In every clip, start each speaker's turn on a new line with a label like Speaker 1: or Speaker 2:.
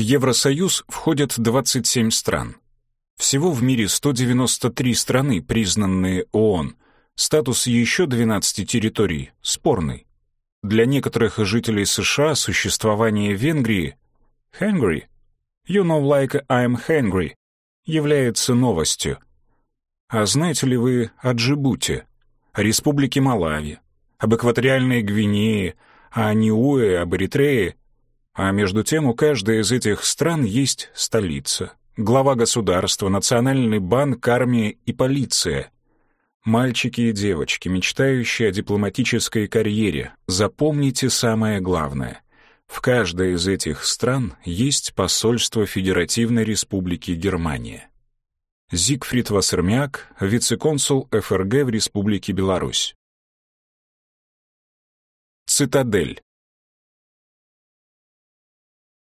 Speaker 1: Евросоюз входят 27 стран. Всего в мире 193 страны, признанные ООН. Статус еще 12 территорий спорный. Для некоторых жителей США существование Венгрии «hungry» «you know like I'm hungry» является новостью. А знаете ли вы о Джибути, о Республике Малави, об Экваториальной Гвинее, о Ниуэ, об Эритрее? А между тем у каждой из этих стран есть столица, глава государства, национальный банк, армия и полиция. Мальчики и девочки, мечтающие о дипломатической карьере, запомните самое главное. В каждой из этих стран есть посольство Федеративной Республики Германия. Зигфрид Вассермяк, вице-консул ФРГ в Республике Беларусь. Цитадель.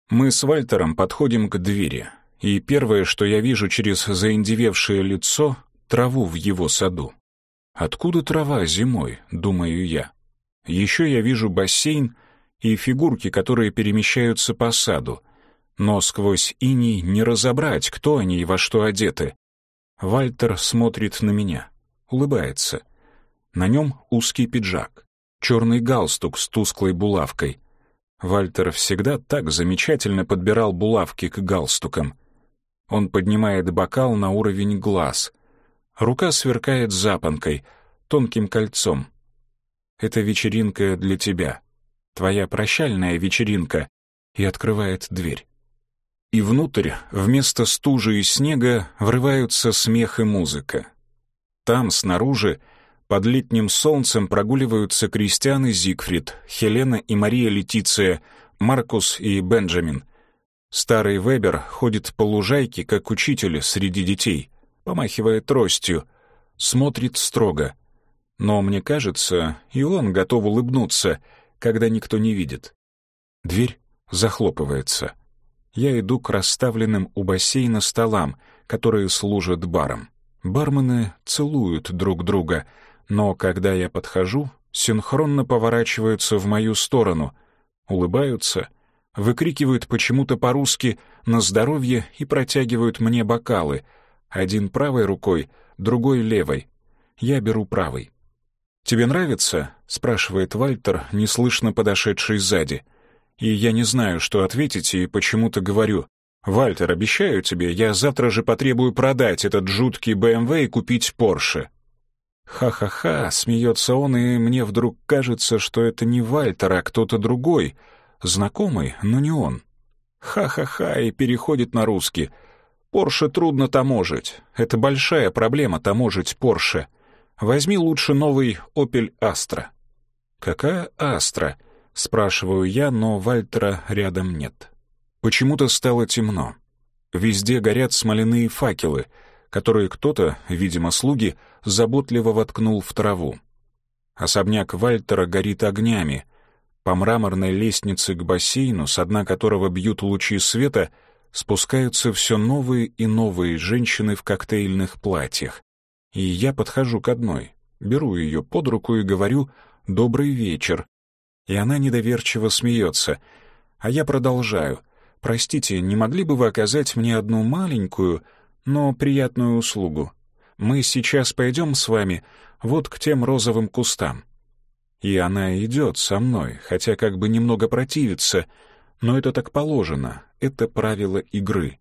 Speaker 1: Мы с Вальтером подходим к двери, и первое, что я вижу через заиндевевшее лицо — траву в его саду. Откуда трава зимой, думаю я. Еще я вижу бассейн и фигурки, которые перемещаются по саду, но сквозь иней не разобрать, кто они и во что одеты. Вальтер смотрит на меня, улыбается. На нем узкий пиджак, черный галстук с тусклой булавкой. Вальтер всегда так замечательно подбирал булавки к галстукам. Он поднимает бокал на уровень глаз. Рука сверкает запонкой, тонким кольцом. «Это вечеринка для тебя, твоя прощальная вечеринка», и открывает дверь и внутрь вместо стужи и снега врываются смех и музыка. Там, снаружи, под летним солнцем прогуливаются Кристиан и Зигфрид, Хелена и Мария Летиция, Маркус и Бенджамин. Старый Вебер ходит по лужайке, как учитель среди детей, помахивая тростью, смотрит строго. Но, мне кажется, и он готов улыбнуться, когда никто не видит. Дверь захлопывается — я иду к расставленным у бассейна столам, которые служат баром. Бармены целуют друг друга, но когда я подхожу, синхронно поворачиваются в мою сторону, улыбаются, выкрикивают почему-то по-русски «на здоровье» и протягивают мне бокалы, один правой рукой, другой левой. Я беру правой. «Тебе нравится?» — спрашивает Вальтер, неслышно подошедший сзади — и я не знаю, что ответить, и почему-то говорю. «Вальтер, обещаю тебе, я завтра же потребую продать этот жуткий БМВ и купить Порше». Ха-ха-ха, смеется он, и мне вдруг кажется, что это не Вальтер, а кто-то другой, знакомый, но не он. Ха-ха-ха, и переходит на русский. Порше трудно таможить. Это большая проблема таможить Порше. Возьми лучше новый Opel Astra. Какая Astra? Спрашиваю я, но Вальтера рядом нет. Почему-то стало темно. Везде горят смоляные факелы, которые кто-то, видимо, слуги, заботливо воткнул в траву. Особняк Вальтера горит огнями. По мраморной лестнице к бассейну, с дна которого бьют лучи света, спускаются все новые и новые женщины в коктейльных платьях. И я подхожу к одной, беру ее под руку и говорю «Добрый вечер», и она недоверчиво смеется. А я продолжаю. «Простите, не могли бы вы оказать мне одну маленькую, но приятную услугу? Мы сейчас пойдем с вами вот к тем розовым кустам». И она идет со мной, хотя как бы немного противится, но это так положено, это правило игры.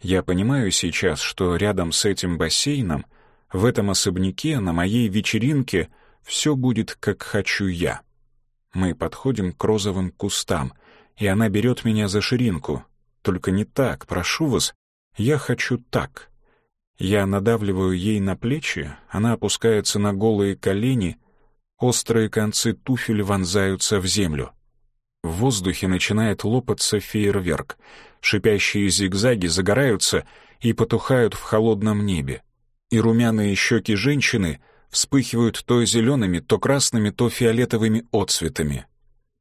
Speaker 1: Я понимаю сейчас, что рядом с этим бассейном, в этом особняке, на моей вечеринке, все будет, как хочу я. Мы подходим к розовым кустам, и она берет меня за ширинку. Только не так, прошу вас, я хочу так. Я надавливаю ей на плечи, она опускается на голые колени, острые концы туфель вонзаются в землю. В воздухе начинает лопаться фейерверк. Шипящие зигзаги загораются и потухают в холодном небе. И румяные щеки женщины вспыхивают то зелеными, то красными, то фиолетовыми отцветами.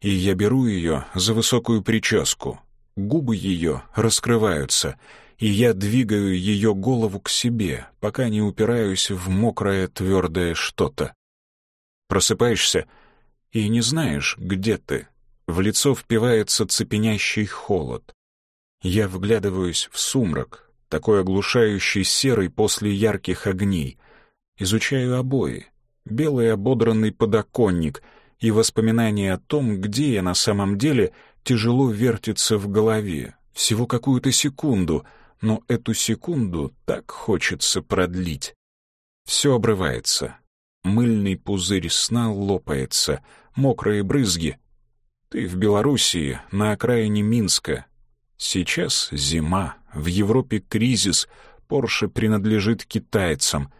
Speaker 1: И я беру ее за высокую прическу. Губы ее раскрываются, и я двигаю ее голову к себе, пока не упираюсь в мокрое твердое что-то. Просыпаешься и не знаешь, где ты. В лицо впивается цепенящий холод. Я вглядываюсь в сумрак, такой оглушающий серый после ярких огней. Изучаю обои, белый ободранный подоконник и воспоминания о том, где я на самом деле тяжело вертится в голове. Всего какую-то секунду, но эту секунду так хочется продлить. Все обрывается. Мыльный пузырь сна лопается, мокрые брызги. Ты в Белоруссии, на окраине Минска. Сейчас зима, в Европе кризис, Порше принадлежит китайцам,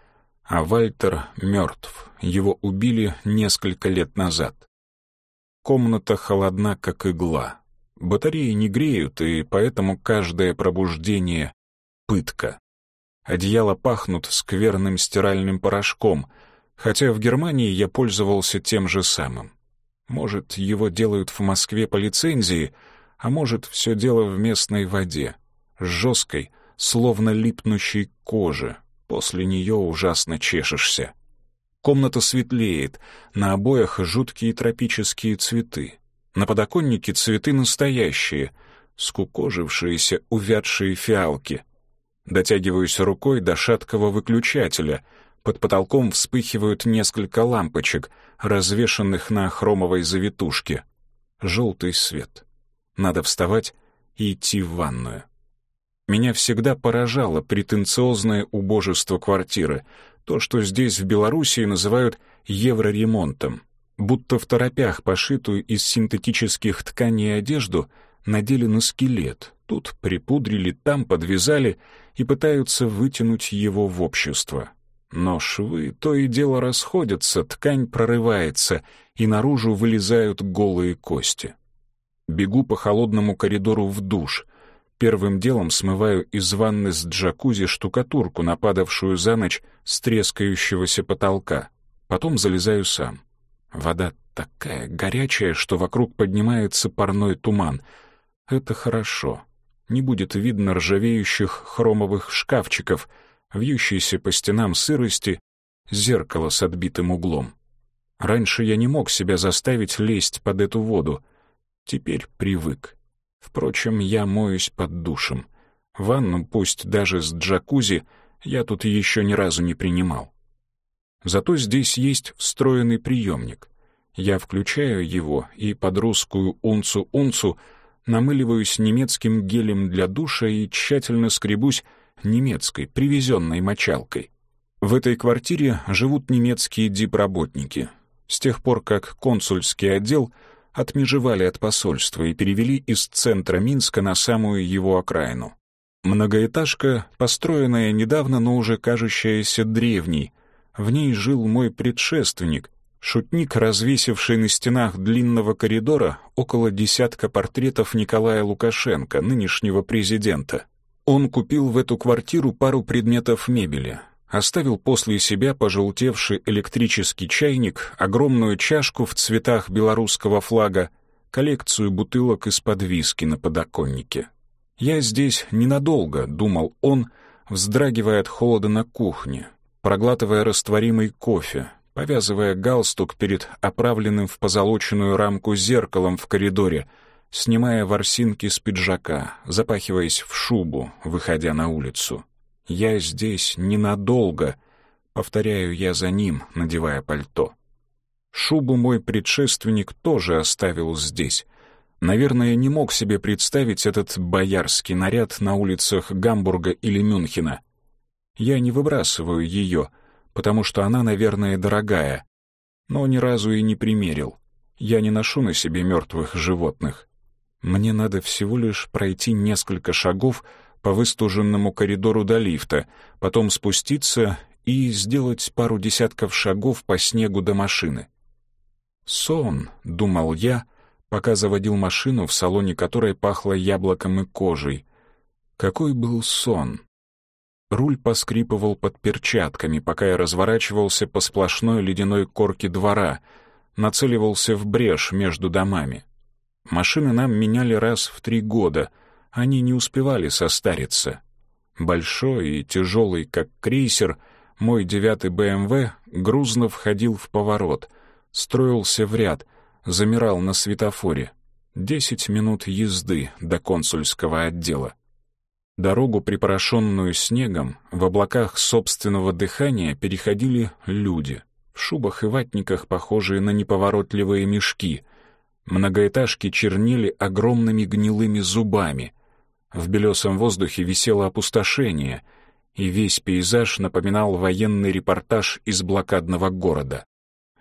Speaker 1: а Вальтер мертв, его убили несколько лет назад. Комната холодна, как игла. Батареи не греют, и поэтому каждое пробуждение — пытка. Одеяла пахнут скверным стиральным порошком, хотя в Германии я пользовался тем же самым. Может, его делают в Москве по лицензии, а может, все дело в местной воде, жесткой, словно липнущей коже. После нее ужасно чешешься. Комната светлеет, на обоях жуткие тропические цветы. На подоконнике цветы настоящие, скукожившиеся увядшие фиалки. Дотягиваюсь рукой до шаткого выключателя. Под потолком вспыхивают несколько лампочек, развешанных на хромовой завитушке. Желтый свет. Надо вставать и идти в ванную. Меня всегда поражало претенциозное убожество квартиры, то, что здесь, в Белоруссии, называют евроремонтом. Будто в торопях пошитую из синтетических тканей одежду надели на скелет, тут припудрили, там подвязали и пытаются вытянуть его в общество. Но швы то и дело расходятся, ткань прорывается, и наружу вылезают голые кости. Бегу по холодному коридору в душ. Первым делом смываю из ванны с джакузи штукатурку, нападавшую за ночь с трескающегося потолка. Потом залезаю сам. Вода такая горячая, что вокруг поднимается парной туман. Это хорошо. Не будет видно ржавеющих хромовых шкафчиков, вьющейся по стенам сырости, зеркало с отбитым углом. Раньше я не мог себя заставить лезть под эту воду — Теперь привык. Впрочем, я моюсь под душем. Ванну, пусть даже с джакузи, я тут еще ни разу не принимал. Зато здесь есть встроенный приемник. Я включаю его и под русскую унцу-унцу намыливаюсь немецким гелем для душа и тщательно скребусь немецкой, привезенной мочалкой. В этой квартире живут немецкие дипработники. С тех пор, как консульский отдел — отмежевали от посольства и перевели из центра Минска на самую его окраину. Многоэтажка, построенная недавно, но уже кажущаяся древней. В ней жил мой предшественник, шутник, развесивший на стенах длинного коридора около десятка портретов Николая Лукашенко, нынешнего президента. Он купил в эту квартиру пару предметов мебели, оставил после себя пожелтевший электрический чайник, огромную чашку в цветах белорусского флага, коллекцию бутылок из-под виски на подоконнике. «Я здесь ненадолго», — думал он, вздрагивая от холода на кухне, проглатывая растворимый кофе, повязывая галстук перед оправленным в позолоченную рамку зеркалом в коридоре, снимая ворсинки с пиджака, запахиваясь в шубу, выходя на улицу. «Я здесь ненадолго», — повторяю я за ним, надевая пальто. Шубу мой предшественник тоже оставил здесь. Наверное, не мог себе представить этот боярский наряд на улицах Гамбурга или Мюнхена. Я не выбрасываю ее, потому что она, наверное, дорогая, но ни разу и не примерил. Я не ношу на себе мертвых животных. Мне надо всего лишь пройти несколько шагов, по выстуженному коридору до лифта, потом спуститься и сделать пару десятков шагов по снегу до машины. «Сон», — думал я, пока заводил машину, в салоне которой пахло яблоком и кожей. Какой был сон! Руль поскрипывал под перчатками, пока я разворачивался по сплошной ледяной корке двора, нацеливался в брешь между домами. Машины нам меняли раз в три года — они не успевали состариться. Большой и тяжелый, как крейсер, мой девятый БМВ грузно входил в поворот, строился в ряд, замирал на светофоре. Десять минут езды до консульского отдела. Дорогу, припорошенную снегом, в облаках собственного дыхания переходили люди, в шубах и ватниках, похожие на неповоротливые мешки. Многоэтажки чернили огромными гнилыми зубами. В белесом воздухе висело опустошение — и весь пейзаж напоминал военный репортаж из блокадного города.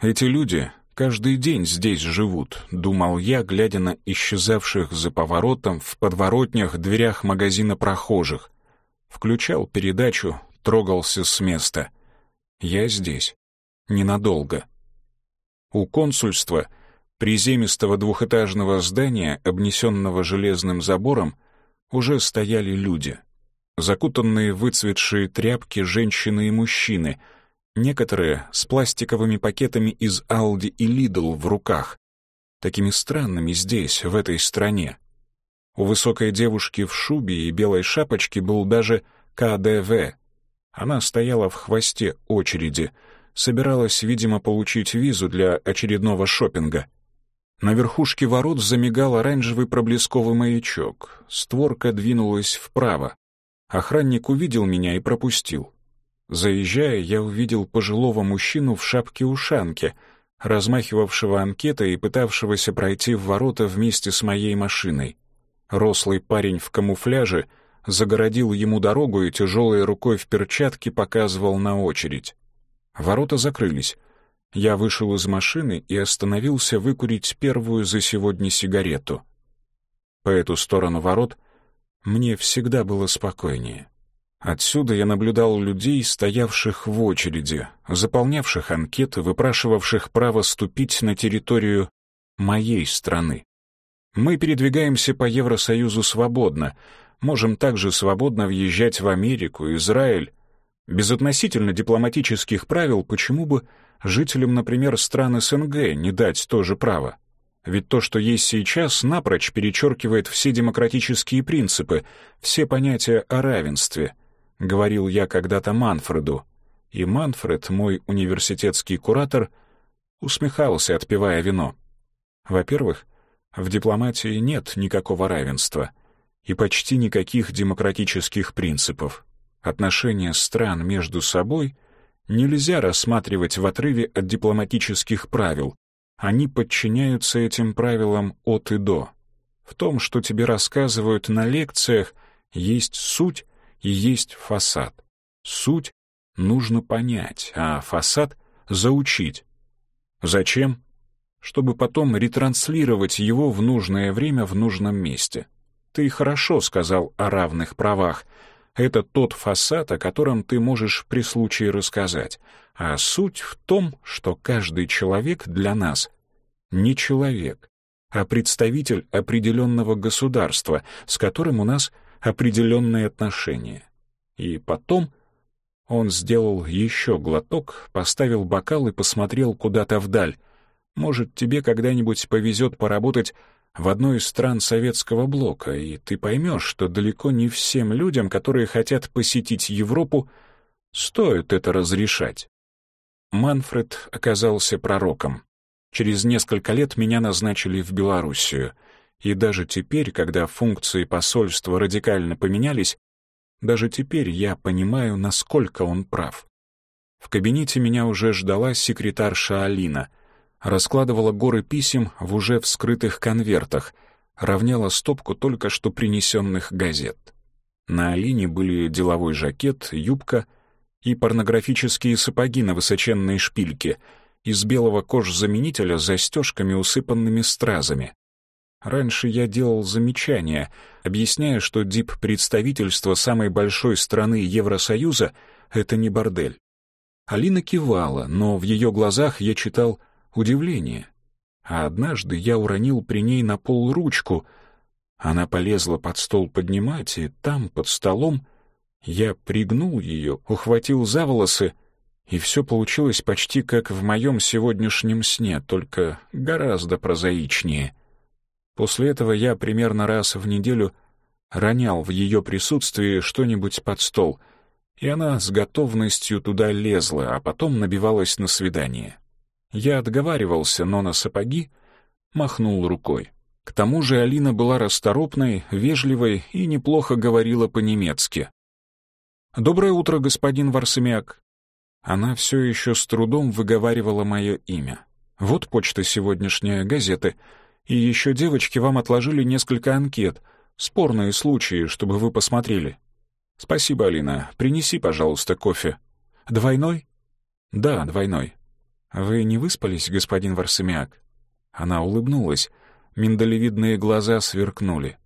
Speaker 1: Эти люди каждый день здесь живут, думал я, глядя на исчезавших за поворотом в подворотнях дверях магазина прохожих. Включал передачу, трогался с места. Я здесь. Ненадолго. У консульства, приземистого двухэтажного здания, обнесенного железным забором, уже стояли люди — закутанные выцветшие тряпки женщины и мужчины, некоторые с пластиковыми пакетами из Aldi и Lidl в руках, такими странными здесь, в этой стране. У высокой девушки в шубе и белой шапочке был даже КДВ. Она стояла в хвосте очереди, собиралась, видимо, получить визу для очередного шопинга. На верхушке ворот замигал оранжевый проблесковый маячок. Створка двинулась вправо. Охранник увидел меня и пропустил. Заезжая, я увидел пожилого мужчину в шапке-ушанке, размахивавшего анкетой и пытавшегося пройти в ворота вместе с моей машиной. Рослый парень в камуфляже загородил ему дорогу и тяжелой рукой в перчатке показывал на очередь. Ворота закрылись. Я вышел из машины и остановился выкурить первую за сегодня сигарету. По эту сторону ворот мне всегда было спокойнее. Отсюда я наблюдал людей, стоявших в очереди, заполнявших анкеты, выпрашивавших право ступить на территорию моей страны. Мы передвигаемся по Евросоюзу свободно, можем также свободно въезжать в Америку, Израиль. Без относительно дипломатических правил почему бы жителям, например, стран СНГ не дать то же право? Ведь то, что есть сейчас, напрочь перечеркивает все демократические принципы, все понятия о равенстве, — говорил я когда-то Манфреду. И Манфред, мой университетский куратор, усмехался, отпивая вино. Во-первых, в дипломатии нет никакого равенства и почти никаких демократических принципов. Отношения стран между собой нельзя рассматривать в отрыве от дипломатических правил, они подчиняются этим правилам от и до. В том, что тебе рассказывают на лекциях, есть суть и есть фасад. Суть нужно понять, а фасад — заучить. Зачем? Чтобы потом ретранслировать его в нужное время в нужном месте. Ты хорошо сказал о равных правах. Это тот фасад, о котором ты можешь при случае рассказать — а суть в том, что каждый человек для нас не человек, а представитель определенного государства, с которым у нас определенные отношения. И потом он сделал еще глоток, поставил бокал и посмотрел куда-то вдаль. Может, тебе когда-нибудь повезет поработать в одной из стран советского блока, и ты поймешь, что далеко не всем людям, которые хотят посетить Европу, стоит это разрешать. Манфред оказался пророком. Через несколько лет меня назначили в Белоруссию, и даже теперь, когда функции посольства радикально поменялись, даже теперь я понимаю, насколько он прав. В кабинете меня уже ждала секретарша Алина, раскладывала горы писем в уже вскрытых конвертах, равняла стопку только что принесенных газет. На Алине были деловой жакет, юбка и порнографические сапоги на высоченной шпильке из белого кожзаменителя с застежками, усыпанными стразами. Раньше я делал замечания, объясняя, что дип-представительство самой большой страны Евросоюза — это не бордель. Алина кивала, но в ее глазах я читал удивление. А однажды я уронил при ней на пол ручку. Она полезла под стол поднимать, и там, под столом, я пригнул ее, ухватил за волосы, и все получилось почти как в моем сегодняшнем сне, только гораздо прозаичнее. После этого я примерно раз в неделю ронял в ее присутствии что-нибудь под стол, и она с готовностью туда лезла, а потом набивалась на свидание. Я отговаривался, но на сапоги махнул рукой. К тому же Алина была расторопной, вежливой и неплохо говорила по-немецки. «Доброе утро, господин Варсамиак». Она все еще с трудом выговаривала мое имя. «Вот почта сегодняшняя, газеты. И еще девочки вам отложили несколько анкет, спорные случаи, чтобы вы посмотрели». «Спасибо, Алина. Принеси, пожалуйста, кофе». «Двойной?» «Да, двойной». «Вы не выспались, господин Варсамиак?» Она улыбнулась. Миндалевидные глаза сверкнули.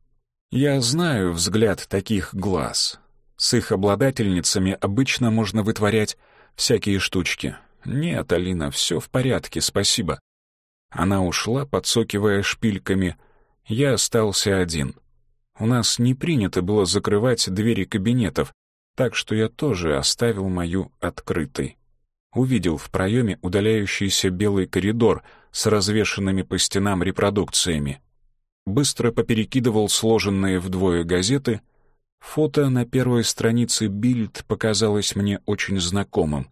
Speaker 1: «Я знаю взгляд таких глаз. С их обладательницами обычно можно вытворять всякие штучки. Нет, Алина, все в порядке, спасибо. Она ушла, подсокивая шпильками. Я остался один. У нас не принято было закрывать двери кабинетов, так что я тоже оставил мою открытой. Увидел в проеме удаляющийся белый коридор с развешанными по стенам репродукциями. Быстро поперекидывал сложенные вдвое газеты, Фото на первой странице Бильд показалось мне очень знакомым.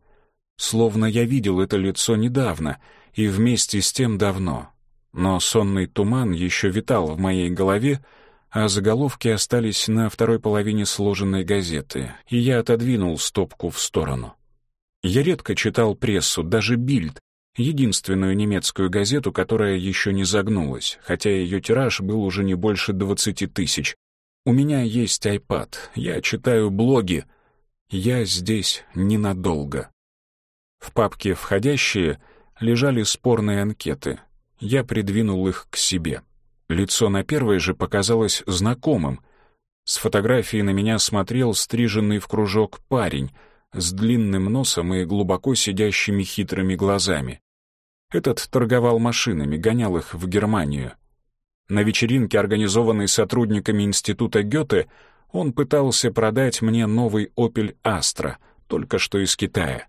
Speaker 1: Словно я видел это лицо недавно и вместе с тем давно. Но сонный туман еще витал в моей голове, а заголовки остались на второй половине сложенной газеты, и я отодвинул стопку в сторону. Я редко читал прессу, даже Бильд, единственную немецкую газету, которая еще не загнулась, хотя ее тираж был уже не больше двадцати тысяч, у меня есть iPad, я читаю блоги. Я здесь ненадолго. В папке «Входящие» лежали спорные анкеты. Я придвинул их к себе. Лицо на первой же показалось знакомым. С фотографии на меня смотрел стриженный в кружок парень с длинным носом и глубоко сидящими хитрыми глазами. Этот торговал машинами, гонял их в Германию. На вечеринке, организованной сотрудниками Института Гёте, он пытался продать мне новый Opel Astra, только что из Китая.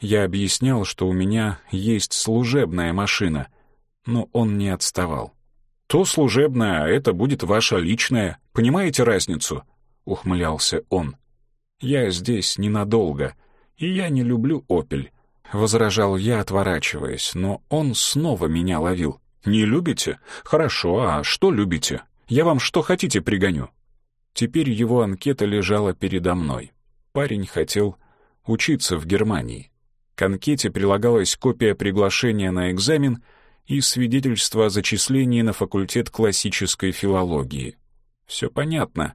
Speaker 1: Я объяснял, что у меня есть служебная машина, но он не отставал. «То служебная, а это будет ваша личная. Понимаете разницу?» — ухмылялся он. «Я здесь ненадолго, и я не люблю «Опель», — возражал я, отворачиваясь, но он снова меня ловил. Не любите? Хорошо, а что любите? Я вам что хотите пригоню. Теперь его анкета лежала передо мной. Парень хотел учиться в Германии. К анкете прилагалась копия приглашения на экзамен и свидетельство о зачислении на факультет классической филологии. Все понятно.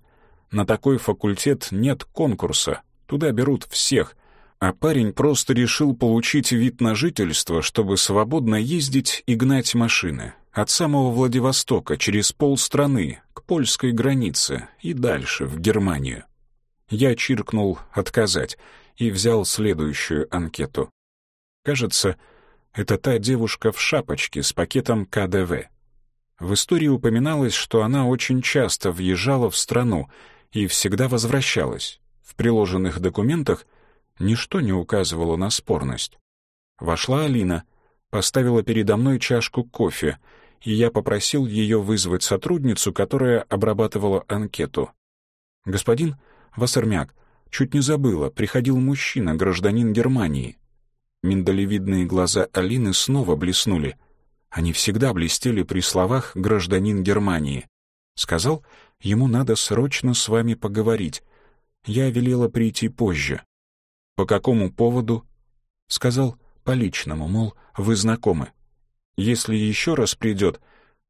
Speaker 1: На такой факультет нет конкурса. Туда берут всех, а парень просто решил получить вид на жительство, чтобы свободно ездить и гнать машины. От самого Владивостока через полстраны к польской границе и дальше, в Германию. Я чиркнул «Отказать» и взял следующую анкету. Кажется, это та девушка в шапочке с пакетом КДВ. В истории упоминалось, что она очень часто въезжала в страну и всегда возвращалась. В приложенных документах Ничто не указывало на спорность. Вошла Алина, поставила передо мной чашку кофе, и я попросил ее вызвать сотрудницу, которая обрабатывала анкету. «Господин Вассермяк, чуть не забыла, приходил мужчина, гражданин Германии». Миндалевидные глаза Алины снова блеснули. Они всегда блестели при словах «гражданин Германии». Сказал, ему надо срочно с вами поговорить. Я велела прийти позже. «По какому поводу?» Сказал по личному, мол, вы знакомы. Если еще раз придет,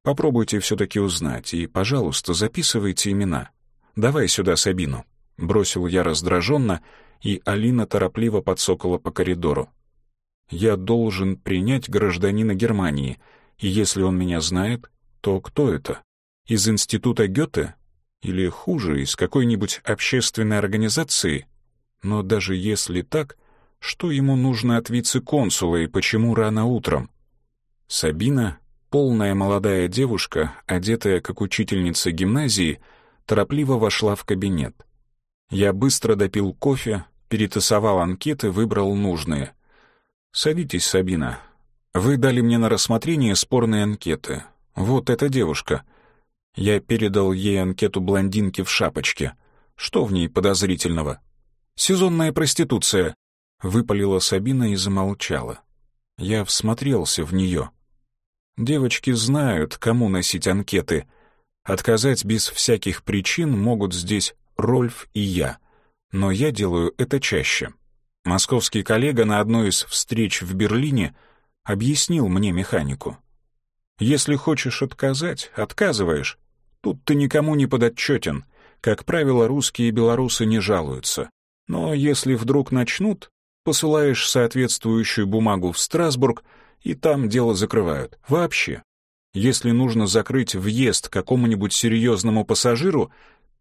Speaker 1: попробуйте все-таки узнать и, пожалуйста, записывайте имена. Давай сюда Сабину. Бросил я раздраженно, и Алина торопливо подсокала по коридору. Я должен принять гражданина Германии, и если он меня знает, то кто это? Из института Гёте? Или хуже, из какой-нибудь общественной организации? Но даже если так, что ему нужно от вице-консула и почему рано утром? Сабина, полная молодая девушка, одетая как учительница гимназии, торопливо вошла в кабинет. Я быстро допил кофе, перетасовал анкеты, выбрал нужные. «Садитесь, Сабина. Вы дали мне на рассмотрение спорные анкеты. Вот эта девушка». Я передал ей анкету блондинки в шапочке. Что в ней подозрительного? Сезонная проституция», — выпалила Сабина и замолчала. Я всмотрелся в нее. Девочки знают, кому носить анкеты. Отказать без всяких причин могут здесь Рольф и я. Но я делаю это чаще. Московский коллега на одной из встреч в Берлине объяснил мне механику. Если хочешь отказать, отказываешь. Тут ты никому не подотчетен. Как правило, русские и белорусы не жалуются. Но если вдруг начнут, посылаешь соответствующую бумагу в Страсбург, и там дело закрывают. Вообще. Если нужно закрыть въезд какому-нибудь серьезному пассажиру,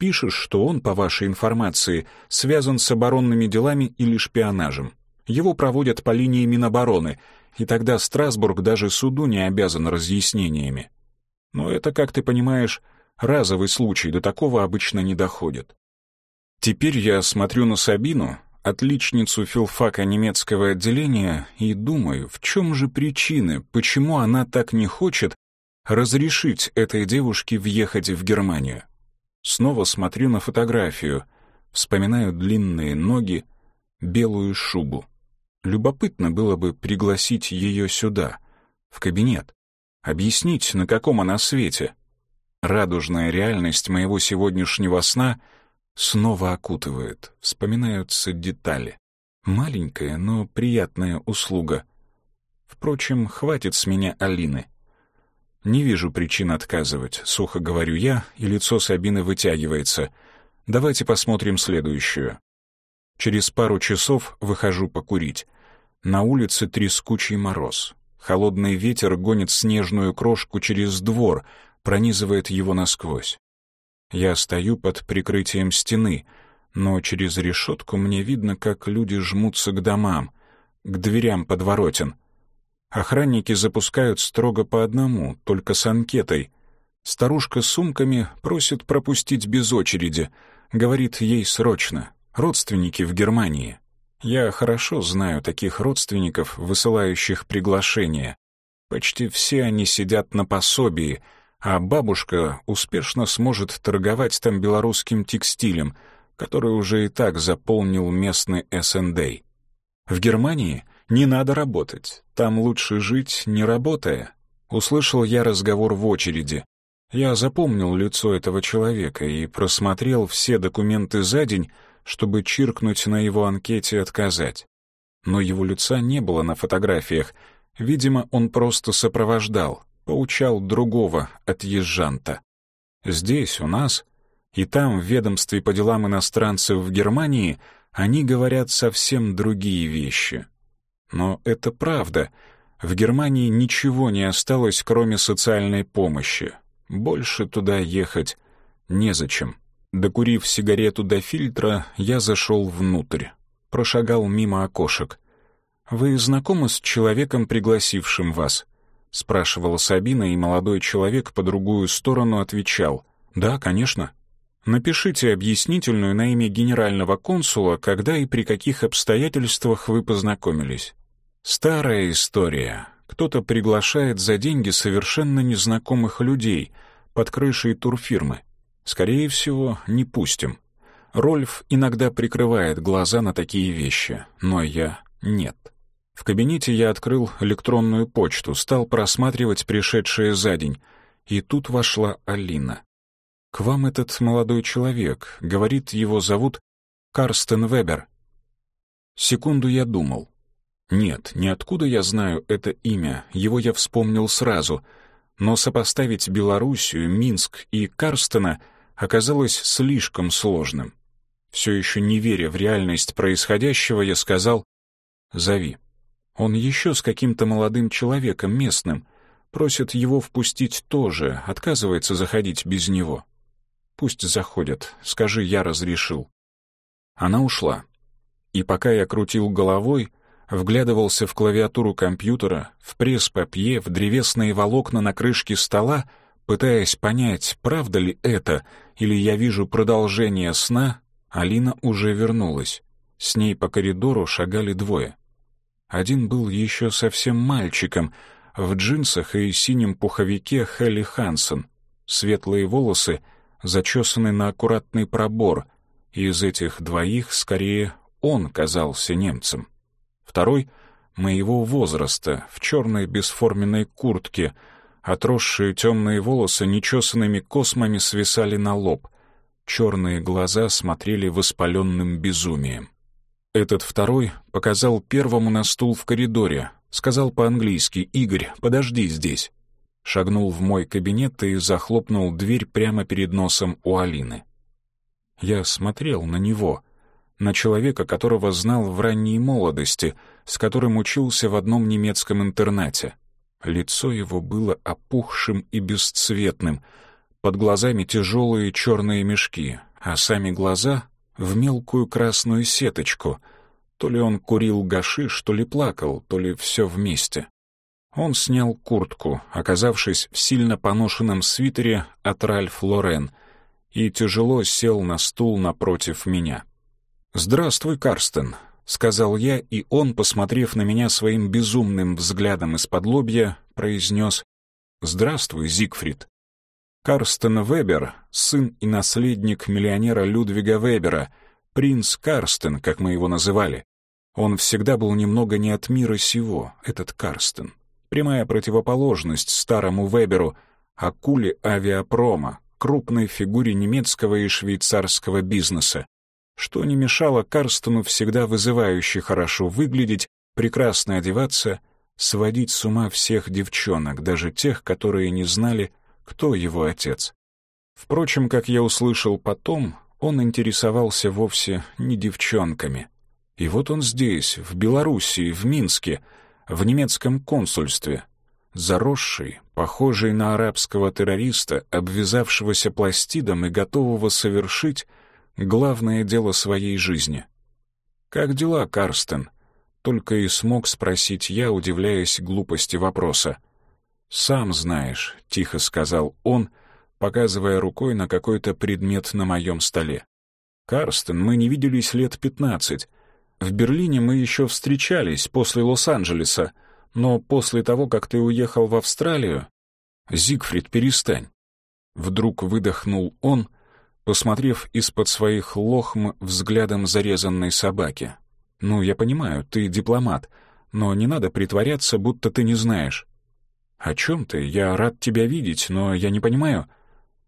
Speaker 1: пишешь, что он, по вашей информации, связан с оборонными делами или шпионажем. Его проводят по линии Минобороны, и тогда Страсбург даже суду не обязан разъяснениями. Но это, как ты понимаешь, разовый случай, до такого обычно не доходит. Теперь я смотрю на Сабину, отличницу филфака немецкого отделения, и думаю, в чем же причины, почему она так не хочет разрешить этой девушке въехать в Германию. Снова смотрю на фотографию, вспоминаю длинные ноги, белую шубу. Любопытно было бы пригласить ее сюда, в кабинет, объяснить, на каком она свете. Радужная реальность моего сегодняшнего сна снова окутывает, вспоминаются детали. Маленькая, но приятная услуга. Впрочем, хватит с меня Алины. «Не вижу причин отказывать», — сухо говорю я, и лицо Сабины вытягивается. «Давайте посмотрим следующую». Через пару часов выхожу покурить. На улице трескучий мороз. Холодный ветер гонит снежную крошку через двор, пронизывает его насквозь. Я стою под прикрытием стены, но через решетку мне видно, как люди жмутся к домам, к дверям подворотен — Охранники запускают строго по одному, только с анкетой. Старушка с сумками просит пропустить без очереди, говорит ей срочно. Родственники в Германии. Я хорошо знаю таких родственников, высылающих приглашения. Почти все они сидят на пособии, а бабушка успешно сможет торговать там белорусским текстилем, который уже и так заполнил местный СНД. В Германии не надо работать, там лучше жить, не работая. Услышал я разговор в очереди. Я запомнил лицо этого человека и просмотрел все документы за день, чтобы чиркнуть на его анкете «Отказать». Но его лица не было на фотографиях. Видимо, он просто сопровождал, поучал другого отъезжанта. Здесь, у нас, и там, в ведомстве по делам иностранцев в Германии, они говорят совсем другие вещи. Но это правда. В Германии ничего не осталось, кроме социальной помощи. Больше туда ехать незачем. Докурив сигарету до фильтра, я зашел внутрь. Прошагал мимо окошек. «Вы знакомы с человеком, пригласившим вас?» — спрашивала Сабина, и молодой человек по другую сторону отвечал. «Да, конечно». Напишите объяснительную на имя генерального консула, когда и при каких обстоятельствах вы познакомились. Старая история. Кто-то приглашает за деньги совершенно незнакомых людей под крышей турфирмы. Скорее всего, не пустим. Рольф иногда прикрывает глаза на такие вещи, но я — нет. В кабинете я открыл электронную почту, стал просматривать пришедшие за день, и тут вошла Алина. «К вам этот молодой человек», — говорит, его зовут Карстен Вебер. Секунду я думал. Нет, ниоткуда я знаю это имя, его я вспомнил сразу, но сопоставить Белоруссию, Минск и Карстена оказалось слишком сложным. Все еще не веря в реальность происходящего, я сказал «Зови». Он еще с каким-то молодым человеком местным, просит его впустить тоже, отказывается заходить без него. Пусть заходят, скажи, я разрешил. Она ушла. И пока я крутил головой, вглядывался в клавиатуру компьютера, в пресс-папье, в древесные волокна на крышке стола, пытаясь понять, правда ли это, или я вижу продолжение сна, Алина уже вернулась. С ней по коридору шагали двое. Один был еще совсем мальчиком, в джинсах и синем пуховике Хелли Хансен. Светлые волосы зачесаны на аккуратный пробор, и из этих двоих скорее он казался немцем. Второй — моего возраста, в черной бесформенной куртке, Отросшие темные волосы нечесанными космами свисали на лоб. Черные глаза смотрели воспаленным безумием. Этот второй показал первому на стул в коридоре, сказал по-английски «Игорь, подожди здесь». Шагнул в мой кабинет и захлопнул дверь прямо перед носом у Алины. Я смотрел на него, на человека, которого знал в ранней молодости, с которым учился в одном немецком интернате. Лицо его было опухшим и бесцветным, под глазами тяжелые черные мешки, а сами глаза — в мелкую красную сеточку. То ли он курил гашиш, то ли плакал, то ли все вместе. Он снял куртку, оказавшись в сильно поношенном свитере от Ральф Лорен, и тяжело сел на стул напротив меня. «Здравствуй, Карстен», — сказал я, и он, посмотрев на меня своим безумным взглядом из-под лобья, произнес «Здравствуй, Зигфрид». Карстен Вебер, сын и наследник миллионера Людвига Вебера, принц Карстен, как мы его называли. Он всегда был немного не от мира сего, этот Карстен. Прямая противоположность старому Веберу, акуле авиапрома, крупной фигуре немецкого и швейцарского бизнеса что не мешало Карстену всегда вызывающе хорошо выглядеть, прекрасно одеваться, сводить с ума всех девчонок, даже тех, которые не знали, кто его отец. Впрочем, как я услышал потом, он интересовался вовсе не девчонками. И вот он здесь, в Белоруссии, в Минске, в немецком консульстве, заросший, похожий на арабского террориста, обвязавшегося пластидом и готового совершить главное дело своей жизни. «Как дела, Карстен?» Только и смог спросить я, удивляясь глупости вопроса. «Сам знаешь», — тихо сказал он, показывая рукой на какой-то предмет на моем столе. «Карстен, мы не виделись лет пятнадцать. В Берлине мы еще встречались после Лос-Анджелеса, но после того, как ты уехал в Австралию...» «Зигфрид, перестань». Вдруг выдохнул он, посмотрев из-под своих лохм взглядом зарезанной собаки. «Ну, я понимаю, ты дипломат, но не надо притворяться, будто ты не знаешь». «О чем ты? Я рад тебя видеть, но я не понимаю».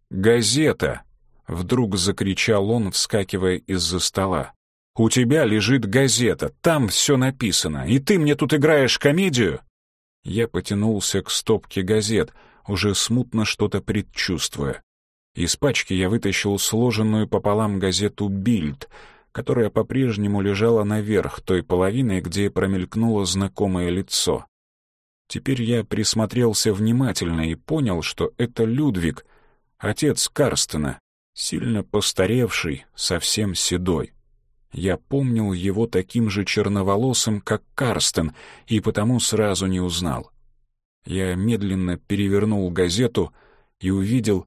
Speaker 1: «Газета!» — вдруг закричал он, вскакивая из-за стола. «У тебя лежит газета, там все написано, и ты мне тут играешь комедию?» Я потянулся к стопке газет, уже смутно что-то предчувствуя. Из пачки я вытащил сложенную пополам газету «Бильд», которая по-прежнему лежала наверх той половины, где промелькнуло знакомое лицо. Теперь я присмотрелся внимательно и понял, что это Людвиг, отец Карстена, сильно постаревший, совсем седой. Я помнил его таким же черноволосым, как Карстен, и потому сразу не узнал. Я медленно перевернул газету и увидел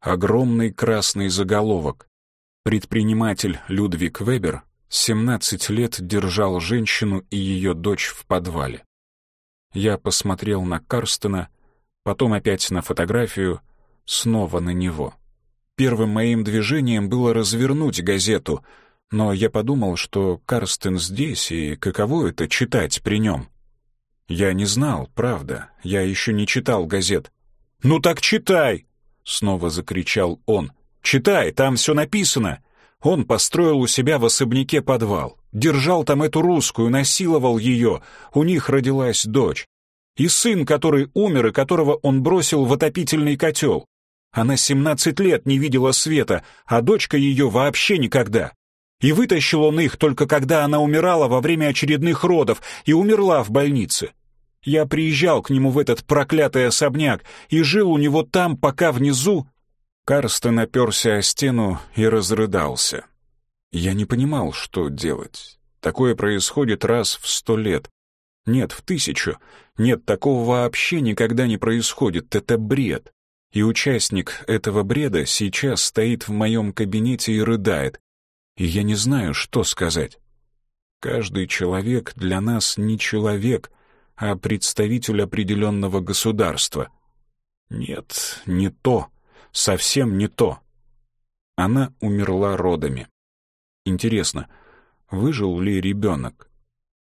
Speaker 1: огромный красный заголовок. Предприниматель Людвиг Вебер 17 лет держал женщину и ее дочь в подвале. Я посмотрел на Карстена, потом опять на фотографию, снова на него. Первым моим движением было развернуть газету, но я подумал, что Карстен здесь, и каково это читать при нем. Я не знал, правда, я еще не читал газет. «Ну так читай!» Снова закричал он. «Читай, там все написано!» Он построил у себя в особняке подвал, держал там эту русскую, насиловал ее, у них родилась дочь. И сын, который умер и которого он бросил в отопительный котел. Она семнадцать лет не видела света, а дочка ее вообще никогда. И вытащил он их только когда она умирала во время очередных родов и умерла в больнице. Я приезжал к нему в этот проклятый особняк и жил у него там, пока внизу...» Карстен оперся о стену и разрыдался. Я не понимал, что делать. Такое происходит раз в сто лет. Нет, в тысячу. Нет, такого вообще никогда не происходит. Это бред. И участник этого бреда сейчас стоит в моем кабинете и рыдает. И я не знаю, что сказать. Каждый человек для нас не человек, а представитель определенного государства. Нет, не то, совсем не то. Она умерла родами. Интересно, выжил ли ребенок?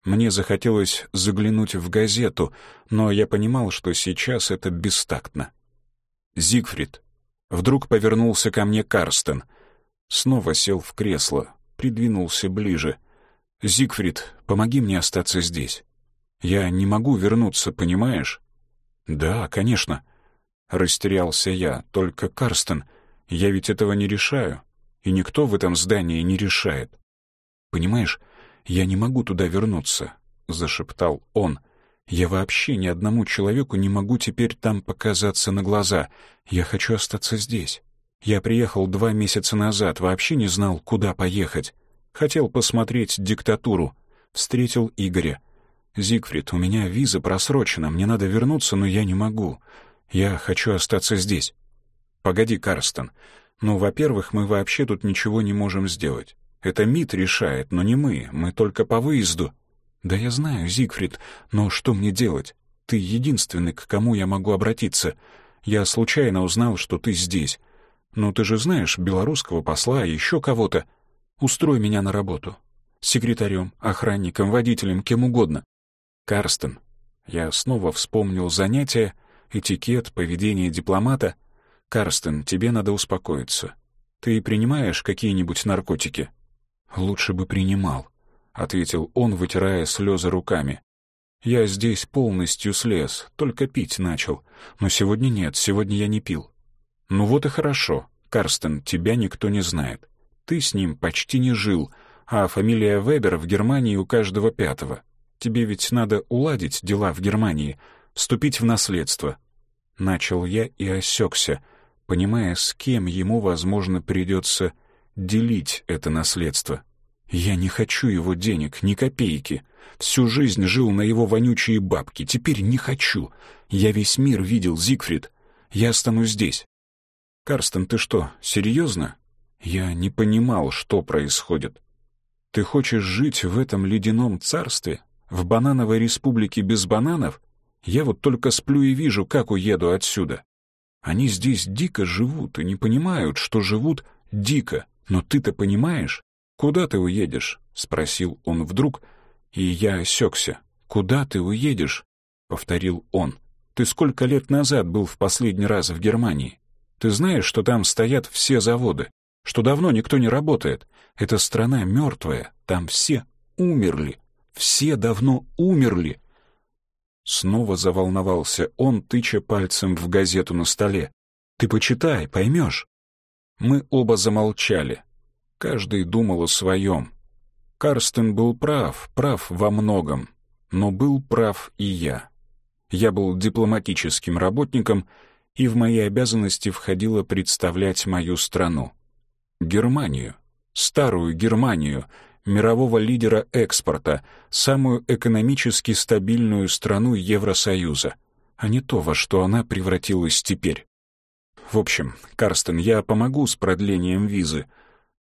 Speaker 1: Мне захотелось заглянуть в газету, но я понимал, что сейчас это бестактно. «Зигфрид». Вдруг повернулся ко мне Карстен. Снова сел в кресло, придвинулся ближе. «Зигфрид, помоги мне остаться здесь. Я не могу вернуться, понимаешь?» «Да, конечно». Растерялся я. «Только, Карстен, я ведь этого не решаю, и никто в этом здании не решает. Понимаешь, я не могу туда вернуться», — зашептал он. «Я вообще ни одному человеку не могу теперь там показаться на глаза. Я хочу остаться здесь. Я приехал два месяца назад, вообще не знал, куда поехать. Хотел посмотреть диктатуру. Встретил Игоря. «Зигфрид, у меня виза просрочена, мне надо вернуться, но я не могу. Я хочу остаться здесь». «Погоди, Карстон. Ну, во-первых, мы вообще тут ничего не можем сделать. Это МИД решает, но не мы, мы только по выезду». «Да я знаю, Зигфрид, но что мне делать? Ты единственный, к кому я могу обратиться. Я случайно узнал, что ты здесь. Ну, ты же знаешь белорусского посла и еще кого-то. Устрой меня на работу. Секретарем, охранником, водителем, кем угодно. Карстен. Я снова вспомнил занятия, этикет, поведение дипломата. Карстен, тебе надо успокоиться. Ты принимаешь какие-нибудь наркотики? Лучше бы принимал, ответил он, вытирая слезы руками. Я здесь полностью слез, только пить начал. Но сегодня нет, сегодня я не пил. Ну вот и хорошо. Карстен, тебя никто не знает. Ты с ним почти не жил, а фамилия Вебер в Германии у каждого пятого. Тебе ведь надо уладить дела в Германии, вступить в наследство. Начал я и осекся, понимая, с кем ему, возможно, придется делить это наследство. Я не хочу его денег, ни копейки. Всю жизнь жил на его вонючие бабки, теперь не хочу. Я весь мир видел, Зигфрид. Я останусь здесь. Карстен, ты что, серьезно? Я не понимал, что происходит. Ты хочешь жить в этом ледяном царстве? В банановой республике без бананов? Я вот только сплю и вижу, как уеду отсюда. Они здесь дико живут и не понимают, что живут дико. Но ты-то понимаешь? Куда ты уедешь? Спросил он вдруг, и я осекся. Куда ты уедешь? Повторил он. Ты сколько лет назад был в последний раз в Германии? Ты знаешь, что там стоят все заводы, что давно никто не работает. Эта страна мертвая, там все умерли. Все давно умерли. Снова заволновался он, тыча пальцем в газету на столе. «Ты почитай, поймешь». Мы оба замолчали. Каждый думал о своем. Карстен был прав, прав во многом. Но был прав и я. Я был дипломатическим работником, и в мои обязанности входило представлять мою страну. Германию. Старую Германию — мирового лидера экспорта, самую экономически стабильную страну Евросоюза, а не то, во что она превратилась теперь. В общем, Карстен, я помогу с продлением визы.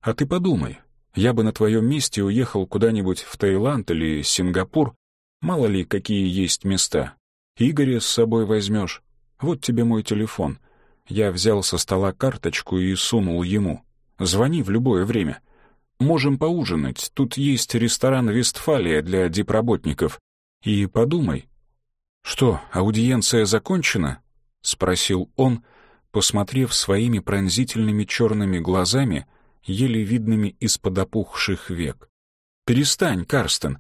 Speaker 1: А ты подумай, я бы на твоем месте уехал куда-нибудь в Таиланд или Сингапур, мало ли какие есть места. Игоря с собой возьмешь. Вот тебе мой телефон. Я взял со стола карточку и сунул ему. Звони в любое время. Можем поужинать. Тут есть ресторан «Вестфалия» для дипработников. И подумай». «Что, аудиенция закончена?» — спросил он, посмотрев своими пронзительными черными глазами, еле видными из-под опухших век. «Перестань, Карстен.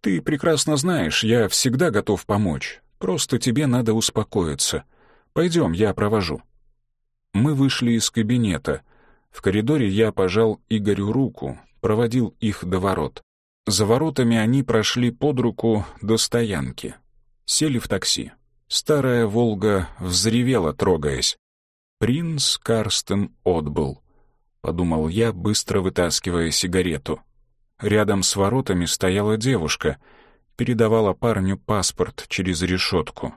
Speaker 1: Ты прекрасно знаешь, я всегда готов помочь. Просто тебе надо успокоиться. Пойдем, я провожу». Мы вышли из кабинета — в коридоре я пожал Игорю руку, проводил их до ворот. За воротами они прошли под руку до стоянки. Сели в такси. Старая «Волга» взревела, трогаясь. «Принц Карстен отбыл», — подумал я, быстро вытаскивая сигарету. Рядом с воротами стояла девушка, передавала парню паспорт через решетку.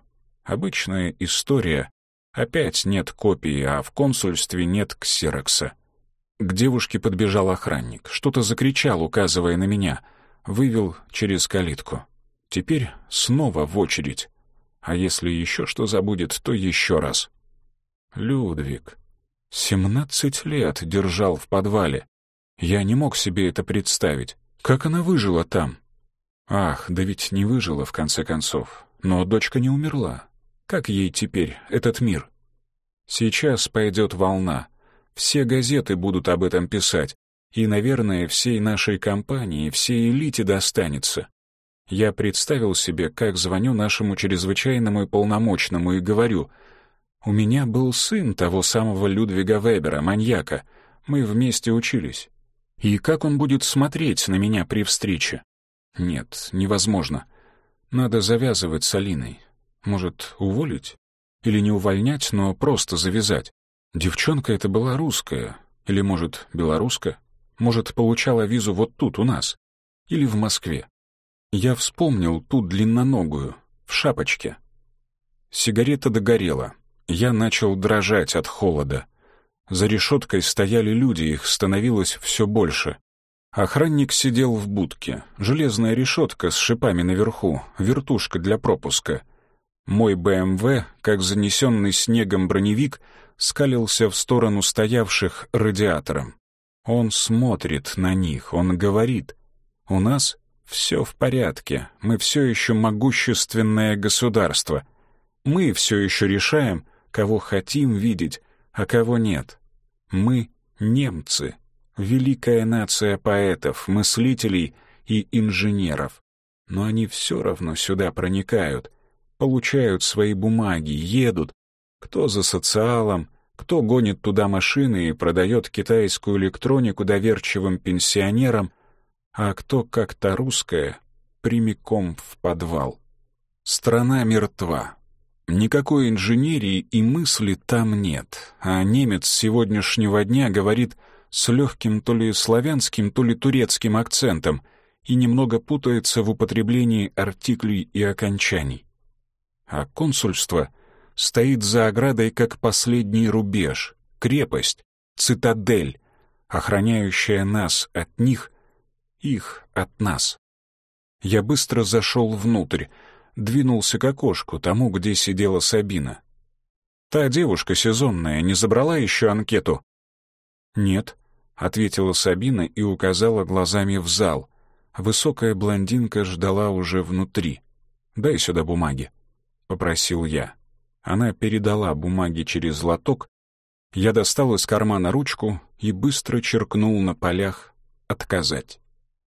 Speaker 1: Обычная история. Опять нет копии, а в консульстве нет ксерокса. К девушке подбежал охранник, что-то закричал, указывая на меня, вывел через калитку. Теперь снова в очередь. А если еще что забудет, то еще раз. Людвиг. Семнадцать лет держал в подвале. Я не мог себе это представить. Как она выжила там? Ах, да ведь не выжила в конце концов. Но дочка не умерла. Как ей теперь этот мир? Сейчас пойдет волна. Все газеты будут об этом писать. И, наверное, всей нашей компании, всей элите достанется. Я представил себе, как звоню нашему чрезвычайному и полномочному и говорю, «У меня был сын того самого Людвига Вебера, маньяка. Мы вместе учились. И как он будет смотреть на меня при встрече? Нет, невозможно. Надо завязывать с Алиной. Может, уволить? Или не увольнять, но просто завязать. Девчонка эта была русская. Или, может, белоруска? Может, получала визу вот тут, у нас. Или в Москве. Я вспомнил ту длинноногую, в шапочке. Сигарета догорела. Я начал дрожать от холода. За решеткой стояли люди, их становилось все больше. Охранник сидел в будке. Железная решетка с шипами наверху, вертушка для пропуска. Мой БМВ, как занесенный снегом броневик, скалился в сторону стоявших радиатором. Он смотрит на них, он говорит. «У нас все в порядке, мы все еще могущественное государство. Мы все еще решаем, кого хотим видеть, а кого нет. Мы — немцы, великая нация поэтов, мыслителей и инженеров. Но они все равно сюда проникают, получают свои бумаги, едут. Кто за социалом, кто гонит туда машины и продает китайскую электронику доверчивым пенсионерам, а кто как-то русская прямиком в подвал. Страна мертва. Никакой инженерии и мысли там нет, а немец сегодняшнего дня говорит с легким то ли славянским, то ли турецким акцентом и немного путается в употреблении артиклей и окончаний. А консульство стоит за оградой как последний рубеж, крепость, цитадель, охраняющая нас от них, их от нас. Я быстро зашел внутрь, двинулся к окошку, тому, где сидела Сабина. «Та девушка сезонная не забрала еще анкету?» «Нет», — ответила Сабина и указала глазами в зал. Высокая блондинка ждала уже внутри. «Дай сюда бумаги», — попросил я. Она передала бумаги через лоток. Я достал из кармана ручку и быстро черкнул на полях «Отказать».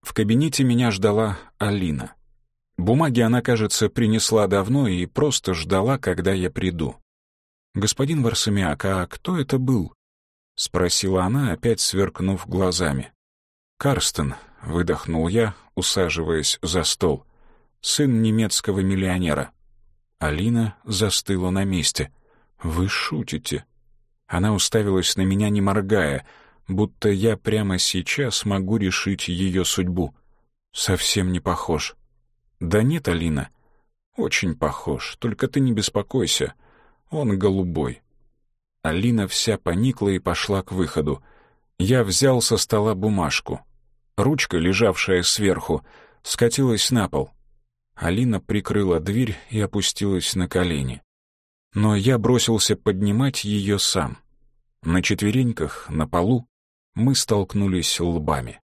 Speaker 1: В кабинете меня ждала Алина. Бумаги она, кажется, принесла давно и просто ждала, когда я приду. «Господин Варсамиак, а кто это был?» — спросила она, опять сверкнув глазами. «Карстен», — выдохнул я, усаживаясь за стол, — «сын немецкого миллионера». Алина застыла на месте. «Вы шутите?» Она уставилась на меня, не моргая, будто я прямо сейчас могу решить ее судьбу. Совсем не похож. «Да нет, Алина. Очень похож, только ты не беспокойся. Он голубой». Алина вся поникла и пошла к выходу. Я взял со стола бумажку. Ручка, лежавшая сверху, скатилась на пол. Алина прикрыла дверь и опустилась на колени. Но я бросился поднимать ее сам. На четвереньках, на полу, мы столкнулись лбами.